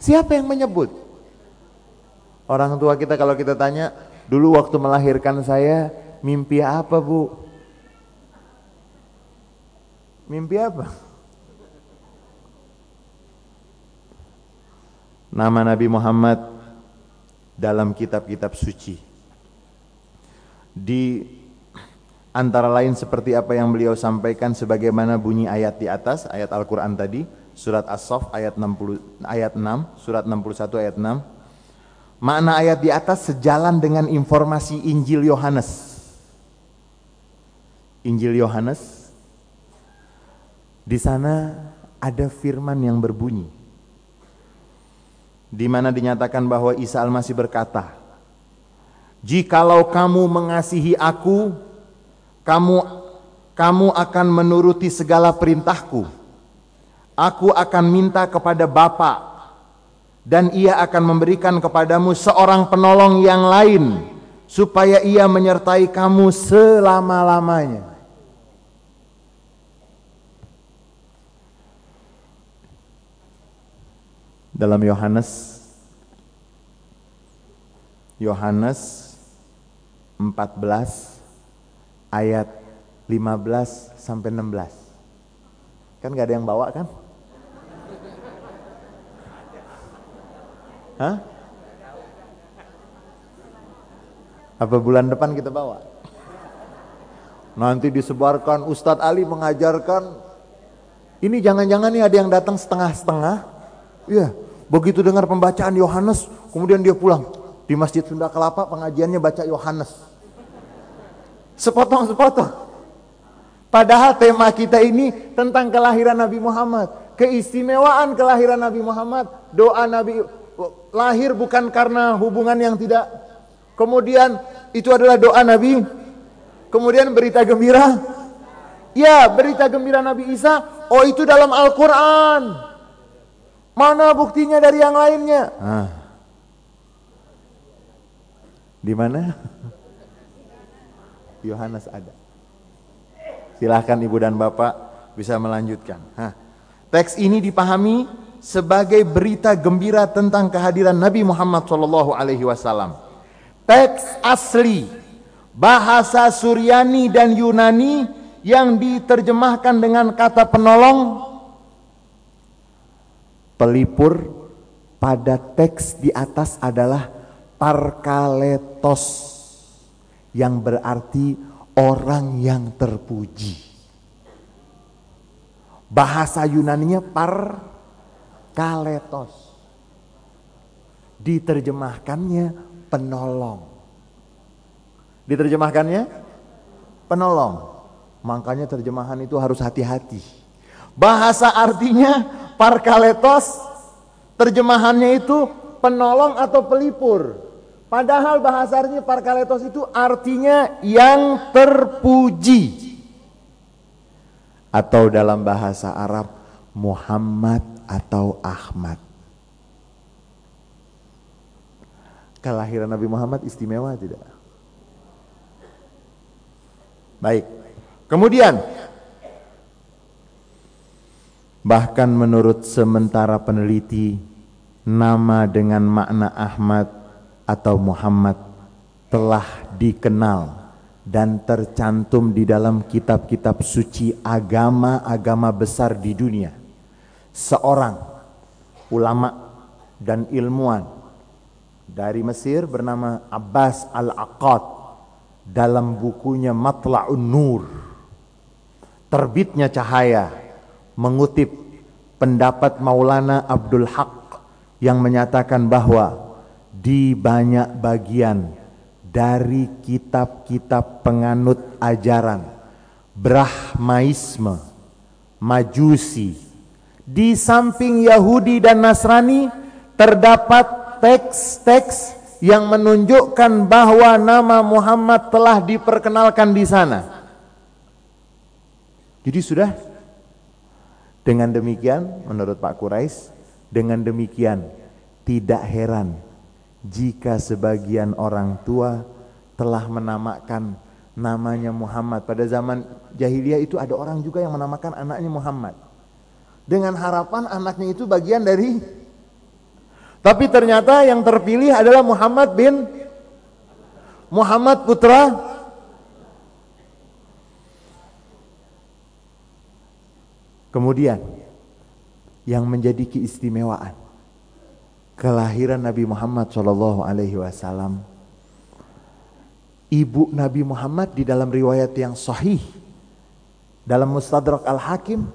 siapa yang menyebut? Orang tua kita kalau kita tanya, dulu waktu melahirkan saya mimpi apa bu? Mimpi apa? nama Nabi Muhammad dalam kitab-kitab suci. Di antara lain seperti apa yang beliau sampaikan sebagaimana bunyi ayat di atas, ayat Al-Qur'an tadi, surat As-Saff ayat 60 ayat 6, surat 61 ayat 6. Makna ayat di atas sejalan dengan informasi Injil Yohanes. Injil Yohanes di sana ada firman yang berbunyi di mana dinyatakan bahwa Isa Al-Masih berkata, "Jikalau kamu mengasihi aku, kamu kamu akan menuruti segala perintahku. Aku akan minta kepada Bapa dan ia akan memberikan kepadamu seorang penolong yang lain supaya ia menyertai kamu selama-lamanya." dalam Yohanes Yohanes 14 ayat 15 sampai 16. Kan gak ada yang bawa kan? Hah? Apa bulan depan kita bawa? Nanti disebarkan Ustadz Ali mengajarkan ini jangan-jangan nih ada yang datang setengah-setengah. Iya, Begitu dengar pembacaan Yohanes, kemudian dia pulang. Di Masjid Sunda Kelapa pengajiannya baca Yohanes. Sepotong-sepotong. Padahal tema kita ini tentang kelahiran Nabi Muhammad. Keistimewaan kelahiran Nabi Muhammad. Doa Nabi lahir bukan karena hubungan yang tidak. Kemudian itu adalah doa Nabi. Kemudian berita gembira. Ya berita gembira Nabi Isa. Oh itu dalam Al-Quran. Mana buktinya dari yang lainnya? Ah. Di mana? Yohanes ada. Silahkan ibu dan bapak bisa melanjutkan. Hah. Teks ini dipahami sebagai berita gembira tentang kehadiran Nabi Muhammad SAW. Alaihi Wasallam. Teks asli bahasa Suryani dan Yunani yang diterjemahkan dengan kata penolong Pelipur pada teks di atas adalah parkaletos yang berarti orang yang terpuji. Bahasa Yunaninya parkaletos. Diterjemahkannya penolong. Diterjemahkannya penolong. Makanya terjemahan itu harus hati-hati. Bahasa artinya Parkaletos terjemahannya itu penolong atau pelipur. Padahal bahasa artinya parkaletos itu artinya yang terpuji. Atau dalam bahasa Arab Muhammad atau Ahmad. Kelahiran Nabi Muhammad istimewa tidak? Baik. Kemudian Bahkan menurut sementara peneliti, nama dengan makna Ahmad atau Muhammad telah dikenal dan tercantum di dalam kitab-kitab suci agama-agama besar di dunia. Seorang ulama dan ilmuwan dari Mesir bernama Abbas Al-Aqad dalam bukunya Matla'un Nur terbitnya cahaya mengutip pendapat Maulana Abdul Haq yang menyatakan bahwa di banyak bagian dari kitab-kitab penganut ajaran. Brahmaisme, Majusi, di samping Yahudi dan Nasrani terdapat teks-teks yang menunjukkan bahwa nama Muhammad telah diperkenalkan di sana. Jadi sudah? Dengan demikian, menurut Pak Quraisy, dengan demikian tidak heran jika sebagian orang tua telah menamakan namanya Muhammad. Pada zaman jahiliyah itu ada orang juga yang menamakan anaknya Muhammad. Dengan harapan anaknya itu bagian dari tapi ternyata yang terpilih adalah Muhammad bin Muhammad putra Kemudian yang menjadi keistimewaan kelahiran Nabi Muhammad Shallallahu Alaihi Wasallam. Ibu Nabi Muhammad di dalam riwayat yang sahih dalam Mustadrak Al Hakim,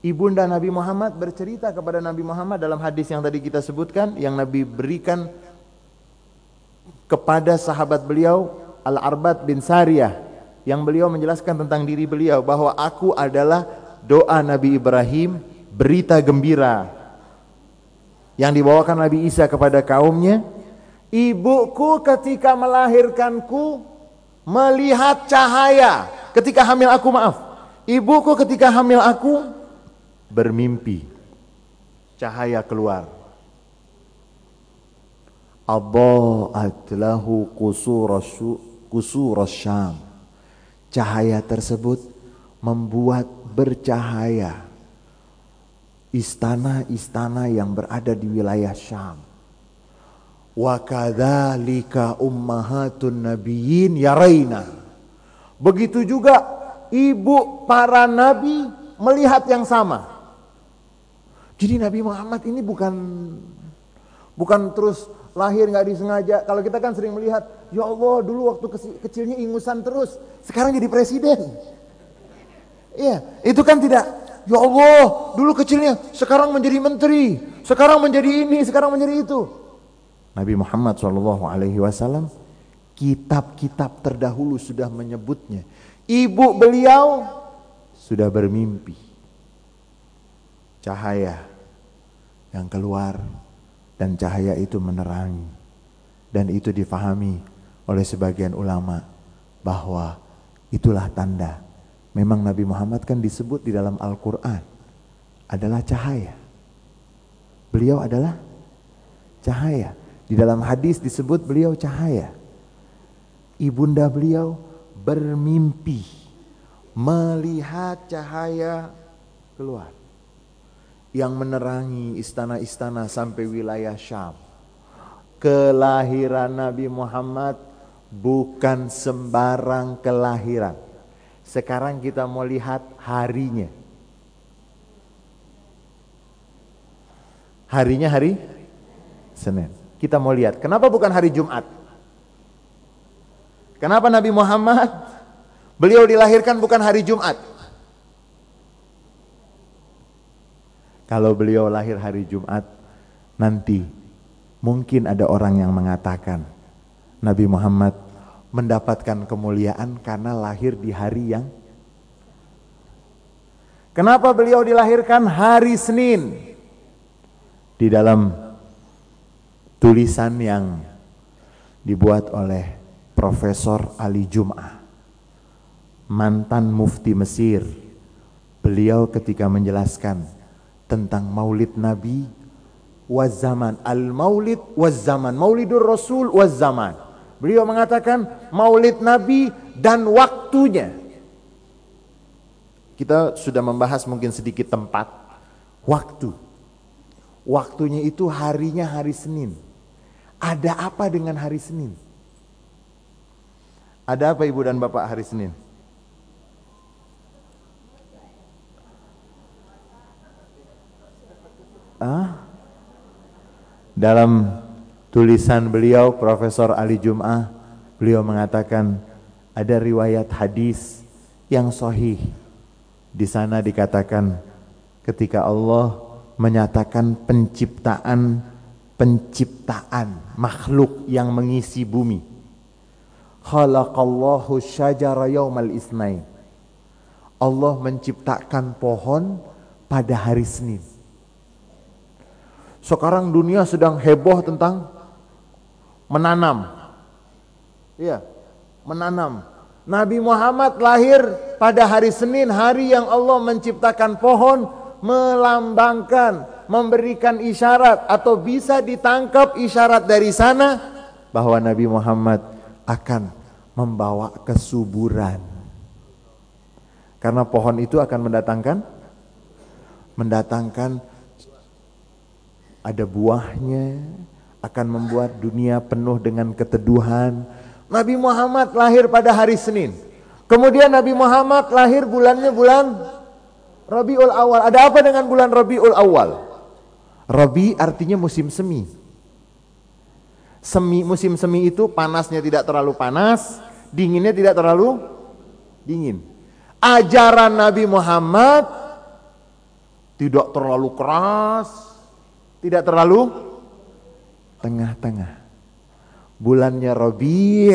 ibunda Nabi Muhammad bercerita kepada Nabi Muhammad dalam hadis yang tadi kita sebutkan, yang Nabi berikan kepada sahabat beliau Al Arbat bin Sariyah, yang beliau menjelaskan tentang diri beliau bahwa aku adalah doa Nabi Ibrahim, berita gembira yang dibawakan Nabi Isa kepada kaumnya. Ibuku ketika melahirkanku melihat cahaya ketika hamil aku maaf. Ibuku ketika hamil aku bermimpi cahaya keluar. Aba'at lahu. Cahaya tersebut membuat bercahaya istana-istana yang berada di wilayah Syam. Wa kadzalika ummahatun nabiyyin yaraina. Begitu juga ibu para nabi melihat yang sama. Jadi Nabi Muhammad ini bukan bukan terus lahir nggak disengaja. Kalau kita kan sering melihat, ya Allah dulu waktu kecilnya ingusan terus, sekarang jadi presiden. Iya, itu kan tidak Ya Allah, dulu kecilnya, sekarang menjadi menteri, sekarang menjadi ini, sekarang menjadi itu. Nabi Muhammad Shallallahu Alaihi Wasallam, kitab-kitab terdahulu sudah menyebutnya. Ibu beliau sudah bermimpi, cahaya yang keluar dan cahaya itu menerangi, dan itu difahami oleh sebagian ulama bahwa itulah tanda Memang Nabi Muhammad kan disebut di dalam Al-Quran adalah cahaya. Beliau adalah cahaya. Di dalam hadis disebut beliau cahaya. Ibunda beliau bermimpi melihat cahaya keluar yang menerangi istana-istana sampai wilayah Syam. Kelahiran Nabi Muhammad bukan sembarang kelahiran sekarang kita mau lihat harinya. Harinya hari Senin. Kita mau lihat. Kenapa bukan hari Jumat? Kenapa Nabi Muhammad beliau dilahirkan bukan hari Jumat? Kalau beliau lahir hari Jumat, nanti mungkin ada orang yang mengatakan Nabi Muhammad mendapatkan kemuliaan karena lahir di hari yang Kenapa beliau dilahirkan hari Senin? Di dalam tulisan yang dibuat oleh Profesor Ali Jum'ah, mantan mufti Mesir. Beliau ketika menjelaskan tentang maulid Nabi waz zaman, al-maulid waz zaman, maulidur rasul waz zaman Beliau mengatakan maulid Nabi dan waktunya. Kita sudah membahas mungkin sedikit tempat Waktu. Waktunya itu harinya hari Senin. Ada apa dengan hari Senin? Ada apa ibu dan bapak hari Senin? Ah? Dalam tulisan beliau Profesor Ali Jum'ah, beliau mengatakan ada riwayat hadis yang sahih. Di sana dikatakan ketika Allah menyatakan penciptaan penciptaan makhluk yang mengisi bumi. Khalaqallahu syajara yaumal isnain. Allah menciptakan pohon pada hari Senin. Sekarang dunia sedang heboh tentang menanam. Iya, menanam. Nabi Muhammad lahir pada hari Senin, hari yang Allah menciptakan pohon melambangkan, memberikan isyarat atau bisa ditangkap isyarat dari sana bahwa Nabi Muhammad akan membawa kesuburan. Karena pohon itu akan mendatangkan mendatangkan ada buahnya, akan membuat dunia penuh dengan keteduhan, Nabi Muhammad lahir pada hari Senin. Kemudian Nabi Muhammad lahir bulannya bulan Rabiul Awal. Ada apa dengan bulan Rabiul Awal? Rabi artinya musim semi. Semi musim semi itu panasnya tidak terlalu panas, dinginnya tidak terlalu dingin. Ajaran Nabi Muhammad tidak terlalu keras, tidak terlalu tengah-tengah bulannya Rabi'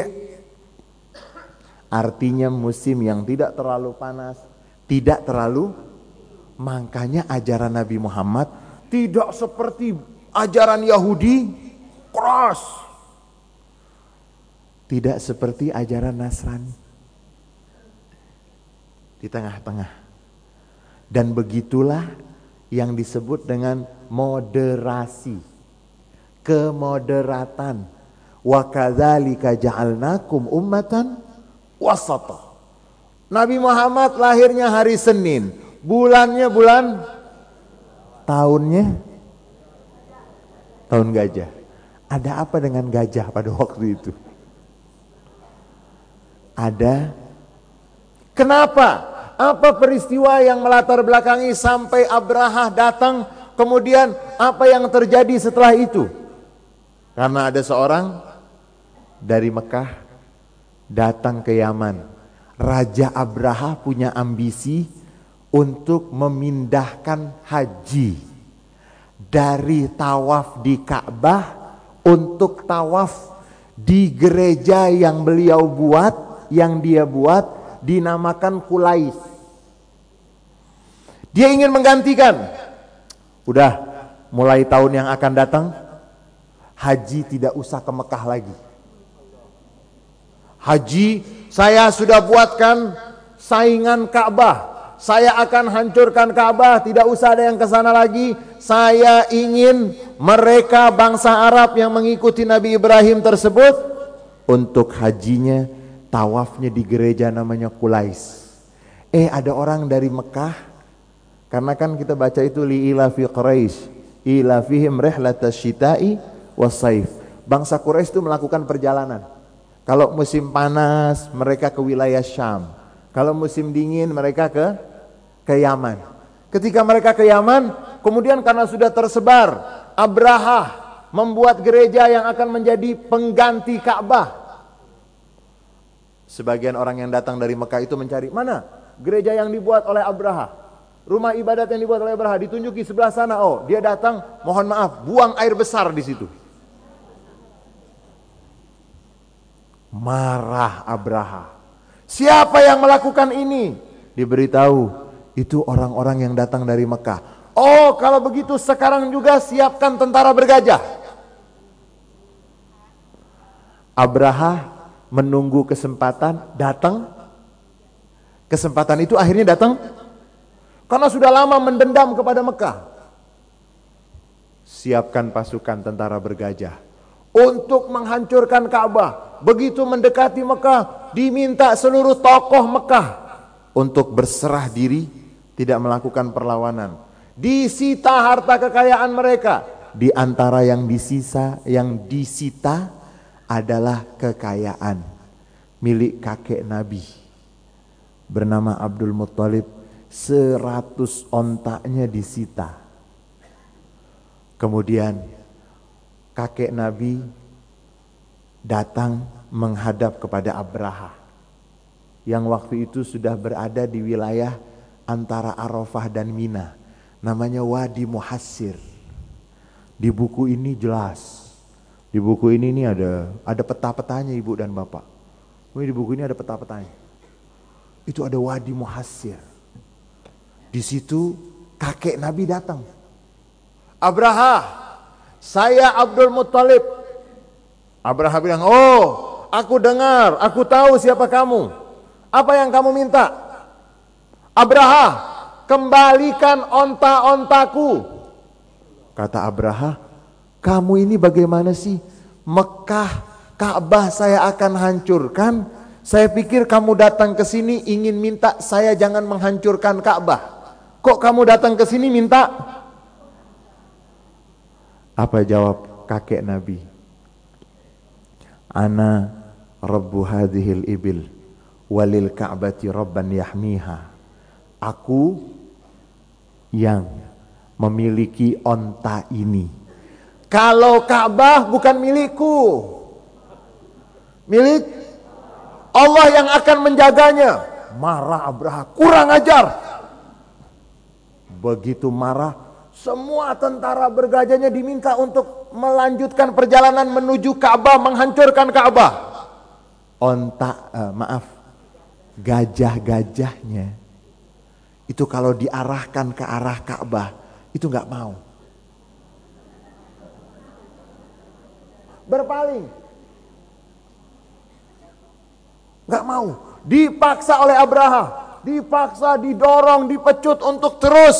artinya musim yang tidak terlalu panas, tidak terlalu makanya ajaran Nabi Muhammad tidak seperti ajaran Yahudi keras. Tidak seperti ajaran Nasrani. Di tengah-tengah. Dan begitulah yang disebut dengan moderasi. Kemoderatan Wa kadzalika ja'alnakum ummatan wasata. Nabi Muhammad lahirnya hari Senin, bulannya bulan tahunnya tahun gajah. Ada apa dengan gajah pada waktu itu? Ada Kenapa? Apa peristiwa yang melatar belakangi sampai Abraha datang? Kemudian apa yang terjadi setelah itu? Karena ada seorang dari Mekah datang ke Yaman. Raja Abraha punya ambisi untuk memindahkan haji dari tawaf di Ka'bah untuk tawaf di gereja yang beliau buat, yang dia buat dinamakan Kulais. Dia ingin menggantikan. Udah, mulai tahun yang akan datang haji tidak usah ke Mekah lagi haji, saya sudah buatkan saingan Ka'bah. Saya akan hancurkan Ka'bah, tidak usah ada yang ke sana lagi. Saya ingin mereka bangsa Arab yang mengikuti Nabi Ibrahim tersebut untuk hajinya tawafnya di gereja namanya Kulais. Eh ada orang dari Mekah karena kan kita baca itu li ilafi Quraisy, ilafihim rihlatasyita'i syita'i wasaif. Bangsa Quraisy itu melakukan perjalanan kalau musim panas mereka ke wilayah Syam. Kalau musim dingin mereka ke ke Yaman. Ketika mereka ke Yaman, kemudian karena sudah tersebar, Abraha membuat gereja yang akan menjadi pengganti Ka'bah. Sebagian orang yang datang dari Mekah itu mencari, mana gereja yang dibuat oleh Abraha? Rumah ibadat yang dibuat oleh Abraha ditunjuki sebelah sana. Oh, dia datang, mohon maaf, buang air besar di situ. Marah Abraha. Siapa yang melakukan ini? Diberitahu, itu orang-orang yang datang dari Mekah. Oh, kalau begitu sekarang juga siapkan tentara bergajah. Abraha menunggu kesempatan datang. Kesempatan itu akhirnya datang karena sudah lama mendendam kepada Mekah. Siapkan pasukan tentara bergajah untuk menghancurkan Ka'bah begitu mendekati Mekah, diminta seluruh tokoh Mekah untuk berserah diri, tidak melakukan perlawanan. Disita harta kekayaan mereka. Di antara yang disisa, yang disita adalah kekayaan milik kakek Nabi bernama Abdul Muttalib. Seratus ontaknya disita. Kemudian kakek Nabi datang menghadap kepada Abraha yang waktu itu sudah berada di wilayah antara Arafah dan Mina namanya Wadi Muhassir. Di buku ini jelas di buku ini nih ada ada peta-petanya ibu dan bapak. Ini di buku ini ada peta-petanya. Itu ada Wadi Muhassir. Di situ kakek Nabi datang. Abraha saya Abdul Muttalib. Abraham bilang, oh aku dengar, aku tahu siapa kamu. Apa yang kamu minta? Abraha, kembalikan onta-ontaku. Kata Abraha, kamu ini bagaimana sih? Mekah, Ka'bah saya akan hancurkan. Saya pikir kamu datang ke sini ingin minta saya jangan menghancurkan Ka'bah. Kok kamu datang ke sini minta apa jawab kakek Nabi? Ana Rabbu hadhil ibil walil ka'bati rabban yahmiha. Aku yang memiliki onta ini. Kalau Ka'bah bukan milikku. Milik Allah yang akan menjaganya. Marah Abraha, kurang ajar. Begitu marah, semua tentara bergajahnya diminta untuk melanjutkan perjalanan menuju Ka'bah, menghancurkan Ka'bah. Onta, uh, maaf, gajah-gajahnya itu kalau diarahkan ke arah Ka'bah itu nggak mau. Berpaling. nggak mau. Dipaksa oleh Abraha. Dipaksa, didorong, dipecut untuk terus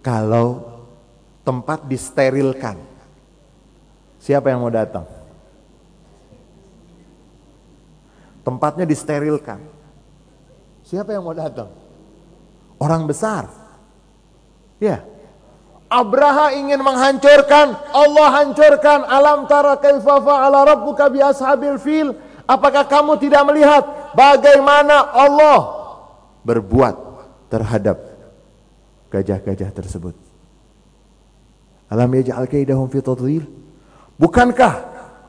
kalau tempat disterilkan. Siapa yang mau datang? Tempatnya disterilkan. Siapa yang mau datang? Orang besar. Ya. Abraha ingin menghancurkan, Allah hancurkan. Alam tara kaifa fa'ala rabbuka bi ashabil fil? Apakah kamu tidak melihat bagaimana Allah berbuat terhadap gajah-gajah tersebut. Alam yaj'al kaidahum fi? Bukankah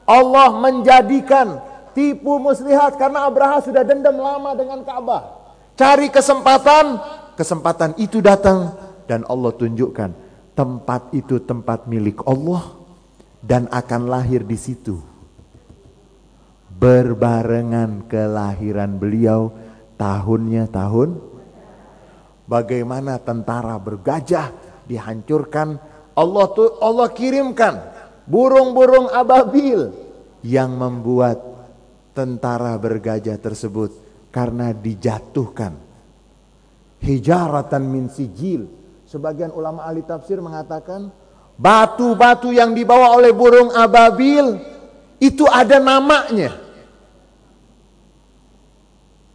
Allah menjadikan tipu muslihat karena Abraha sudah dendam lama dengan Ka'bah. Cari kesempatan, kesempatan itu datang dan Allah tunjukkan tempat itu tempat milik Allah dan akan lahir di situ. Berbarengan kelahiran beliau tahunnya tahun bagaimana tentara bergajah dihancurkan Allah tuh Allah kirimkan burung-burung ababil yang membuat tentara bergajah tersebut karena dijatuhkan. Hijaratan min sijil. Sebagian ulama ahli tafsir mengatakan batu-batu yang dibawa oleh burung ababil itu ada namanya.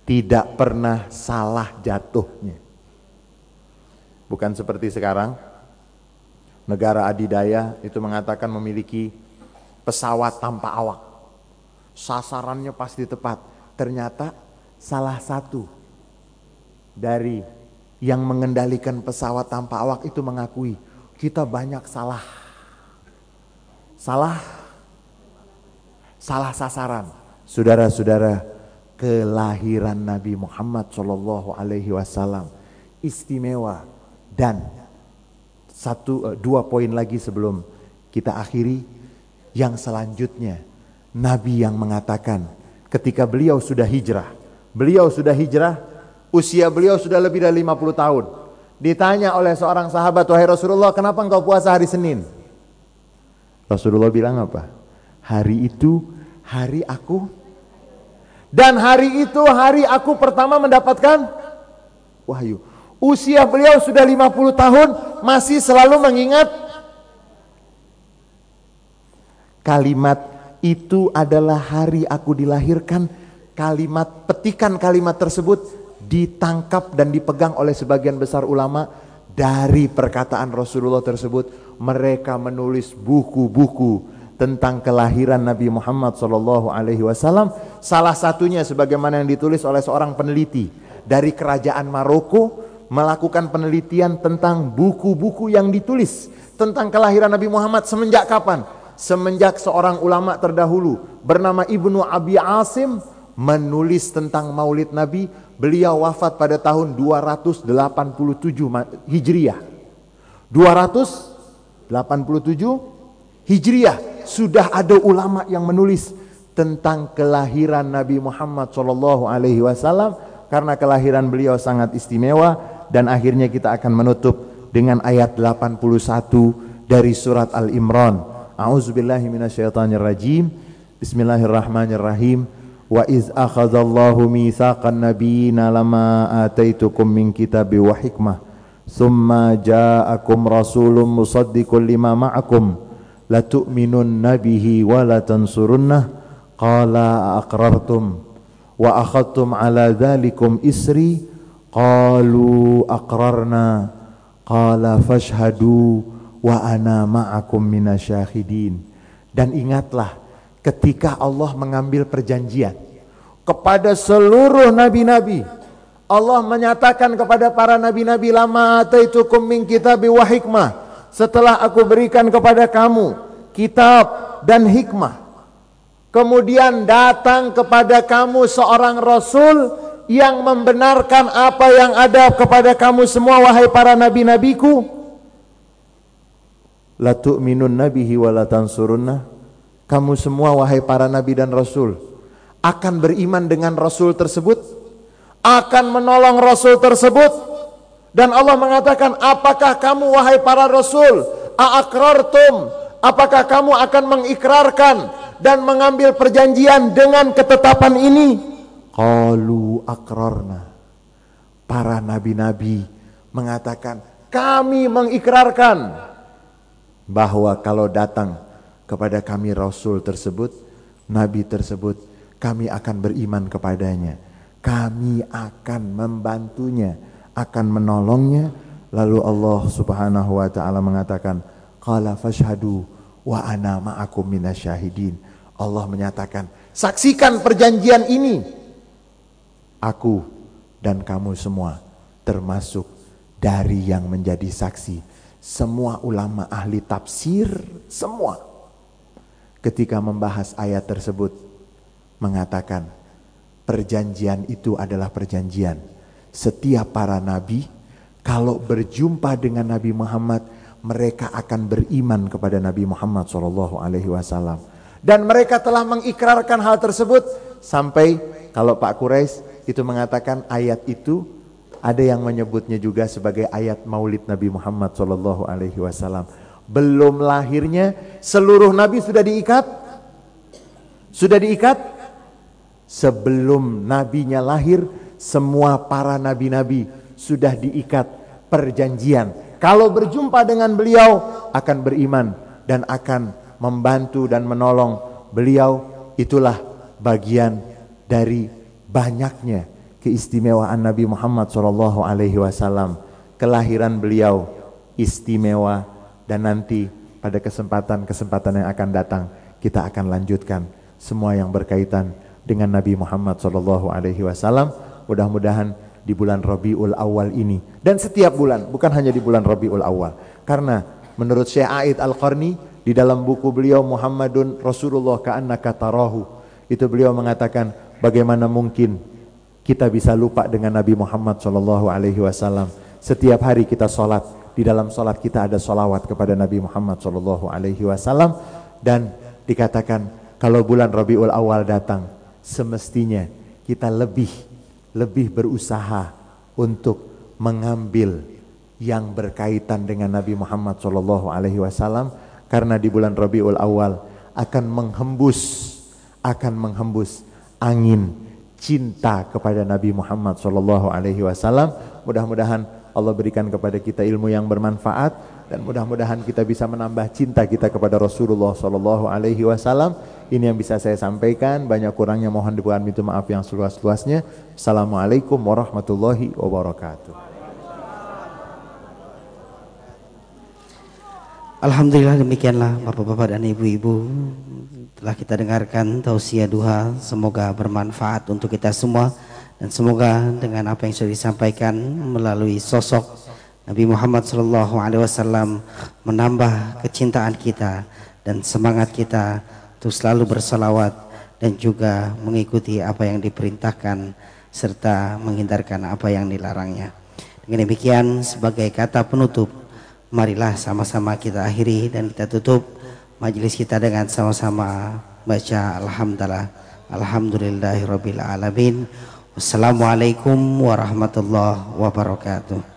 Tidak pernah salah jatuhnya Bukan seperti sekarang, negara adidaya itu mengatakan memiliki pesawat tanpa awak. Sasarannya pasti tepat. Ternyata salah satu dari yang mengendalikan pesawat tanpa awak itu mengakui kita banyak salah. Salah salah sasaran. Saudara-saudara, kelahiran Nabi Muhammad Shallallahu alaihi wasallam istimewa dan satu eh, dua poin lagi sebelum kita akhiri yang selanjutnya Nabi yang mengatakan ketika beliau sudah hijrah, beliau sudah hijrah, usia beliau sudah lebih dari 50 tahun. Ditanya oleh seorang sahabat, "Wahai Rasulullah, kenapa engkau puasa hari Senin?" Rasulullah bilang apa? Hari itu hari aku dan hari itu hari aku pertama mendapatkan wahyu. Usia beliau sudah 50 tahun masih selalu mengingat kalimat itu adalah hari aku dilahirkan. Kalimat petikan kalimat tersebut ditangkap dan dipegang oleh sebagian besar ulama dari perkataan Rasulullah tersebut mereka menulis buku-buku tentang kelahiran Nabi Muhammad SAW alaihi wasallam salah satunya sebagaimana yang ditulis oleh seorang peneliti dari kerajaan Maroko melakukan penelitian tentang buku-buku yang ditulis tentang kelahiran Nabi Muhammad semenjak kapan semenjak seorang ulama terdahulu bernama Ibnu Abi Asim menulis tentang maulid Nabi Beliau wafat pada tahun 287 Hijriah. 287 Hijriah. Sudah ada ulama yang menulis tentang kelahiran Nabi Muhammad SAW karena kelahiran beliau sangat istimewa dan akhirnya kita akan menutup dengan ayat 81 dari surat Al-Imran. A'udzubillahi minasyaitonirrajim. Bismillahirrahmanirrahim. Wa iz akhadallahu mitsaqan nabiyina lama ataitukum min kitabi wa hikmah thumma ja'akum rasulun musaddiqun lima ma'akum latu'minun nabihi wa la tansurunnah qala aqrartum wa akhadtum ala dhalikum isri qalu aqrarna qala fashhadu wa ana ma'akum minasyahidin dan ingatlah ketika Allah mengambil perjanjian kepada seluruh nabi-nabi. Allah menyatakan kepada para nabi-nabi lama ataitukum min kitabi wa hikmah. Setelah aku berikan kepada kamu kitab dan hikmah. Kemudian datang kepada kamu seorang rasul yang membenarkan apa yang ada kepada kamu semua wahai para nabi-nabiku. La tu'minun nabihi wa la kamu semua wahai para nabi dan rasul akan beriman dengan rasul tersebut, akan menolong rasul tersebut dan Allah mengatakan, "Apakah kamu wahai para rasul, aakrartum? Apakah kamu akan mengikrarkan dan mengambil perjanjian dengan ketetapan ini?" Qalu akrarna. Para nabi-nabi mengatakan, "Kami mengikrarkan bahwa kalau datang kepada kami Rasul tersebut, Nabi tersebut, kami akan beriman kepadanya. Kami akan membantunya, akan menolongnya. Lalu Allah subhanahu wa ta'ala mengatakan, Qala fashhadu wa ana ma'akum minasyahidin. Allah menyatakan, saksikan perjanjian ini. Aku dan kamu semua termasuk dari yang menjadi saksi. Semua ulama ahli tafsir, semua ketika membahas ayat tersebut mengatakan perjanjian itu adalah perjanjian. Setiap para nabi kalau berjumpa dengan Nabi Muhammad mereka akan beriman kepada Nabi Muhammad Shallallahu Alaihi Wasallam dan mereka telah mengikrarkan hal tersebut sampai kalau Pak Quraisy itu mengatakan ayat itu ada yang menyebutnya juga sebagai ayat Maulid Nabi Muhammad Shallallahu Alaihi Wasallam belum lahirnya seluruh nabi sudah diikat? Sudah diikat? Sebelum nabinya lahir semua para nabi-nabi sudah diikat perjanjian. Kalau berjumpa dengan beliau akan beriman dan akan membantu dan menolong beliau itulah bagian dari banyaknya keistimewaan Nabi Muhammad SAW kelahiran beliau istimewa dan nanti pada kesempatan-kesempatan yang akan datang kita akan lanjutkan semua yang berkaitan dengan Nabi Muhammad SAW. Alaihi Wasallam. Mudah-mudahan di bulan Rabiul Awal ini dan setiap bulan, bukan hanya di bulan Rabiul Awal. Karena menurut Syekh Aid Al-Qarni di dalam buku beliau Muhammadun Rasulullah ka'annaka tarahu itu beliau mengatakan bagaimana mungkin kita bisa lupa dengan Nabi Muhammad SAW. alaihi wasallam. Setiap hari kita sholat di dalam salat kita ada salawat kepada Nabi Muhammad sallallahu alaihi wasallam dan dikatakan kalau bulan Rabiul Awal datang semestinya kita lebih lebih berusaha untuk mengambil yang berkaitan dengan Nabi Muhammad Shallallahu Alaihi Wasallam karena di bulan Rabiul Awal akan menghembus akan menghembus angin cinta kepada Nabi Muhammad Shallallahu Alaihi Wasallam. Mudah-mudahan Allah berikan kepada kita ilmu yang bermanfaat dan mudah-mudahan kita bisa menambah cinta kita kepada Rasulullah Shallallahu Alaihi Wasallam. Ini yang bisa saya sampaikan. Banyak kurangnya mohon dibuat minta maaf yang seluas-luasnya. Assalamualaikum warahmatullahi wabarakatuh.
Alhamdulillah demikianlah Bapak-bapak dan Ibu-ibu. Telah kita dengarkan tausiah duha. Semoga bermanfaat untuk kita semua. Dan semoga dengan apa yang sudah disampaikan melalui sosok Nabi Muhammad SAW menambah kecintaan kita dan semangat kita untuk selalu bersalawat dan juga mengikuti apa yang diperintahkan serta menghindarkan apa yang dilarangnya. Dengan demikian sebagai kata penutup marilah sama-sama kita akhiri dan kita tutup majelis kita dengan sama-sama baca alhamdulillah. Alhamdulillahirabbil alamin. Wassalamualaikum warahmatullahi wabarakatuh